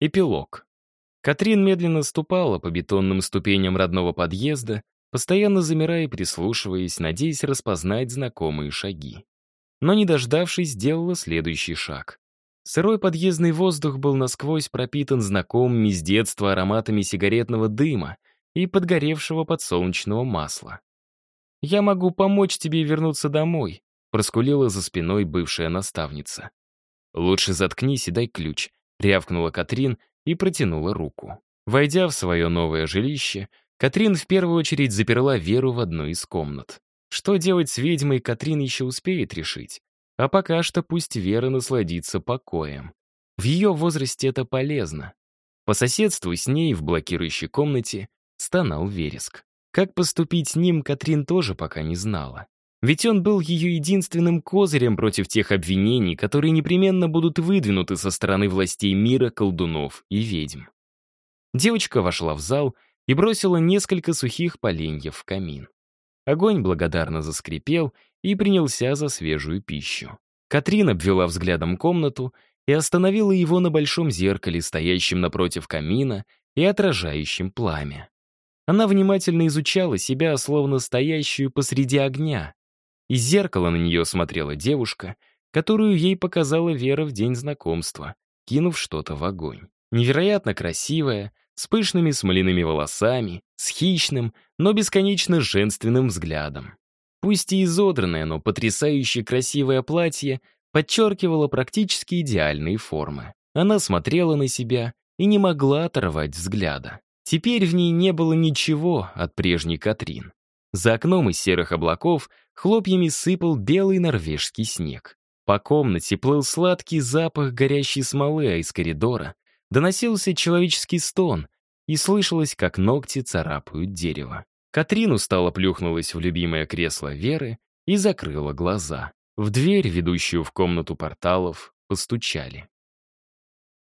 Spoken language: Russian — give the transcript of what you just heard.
Эпилог. Катрин медленно ступала по бетонным ступеням родного подъезда, постоянно замирая и прислушиваясь, надеясь распознать знакомые шаги. Но, не дождавшись, сделала следующий шаг. Сырой подъездный воздух был насквозь пропитан знакомыми с детства ароматами сигаретного дыма и подгоревшего подсолнечного масла. «Я могу помочь тебе вернуться домой», — проскулила за спиной бывшая наставница. «Лучше заткнись и дай ключ», — рявкнула Катрин и протянула руку. Войдя в свое новое жилище, Катрин в первую очередь заперла Веру в одну из комнат. Что делать с ведьмой, Катрин еще успеет решить. А пока что пусть Вера насладится покоем. В ее возрасте это полезно. По соседству с ней в блокирующей комнате стонал вереск. Как поступить с ним, Катрин тоже пока не знала. Ведь он был ее единственным козырем против тех обвинений, которые непременно будут выдвинуты со стороны властей мира, колдунов и ведьм. Девочка вошла в зал и бросила несколько сухих поленьев в камин. Огонь благодарно заскрипел и принялся за свежую пищу. Катрин обвела взглядом комнату и остановила его на большом зеркале, стоящем напротив камина и отражающем пламя. Она внимательно изучала себя, словно стоящую посреди огня. Из зеркала на нее смотрела девушка, которую ей показала Вера в день знакомства, кинув что-то в огонь. Невероятно красивая, с пышными смоляными волосами, с хищным, но бесконечно женственным взглядом. Пусть и изодранное, но потрясающе красивое платье подчеркивало практически идеальные формы. Она смотрела на себя и не могла оторвать взгляда. Теперь в ней не было ничего от прежней Катрин. За окном из серых облаков хлопьями сыпал белый норвежский снег. По комнате плыл сладкий запах горящей смолы, а из коридора доносился человеческий стон, и слышалось, как ногти царапают дерево. Катрин устало плюхнулась в любимое кресло Веры и закрыла глаза. В дверь, ведущую в комнату порталов, постучали.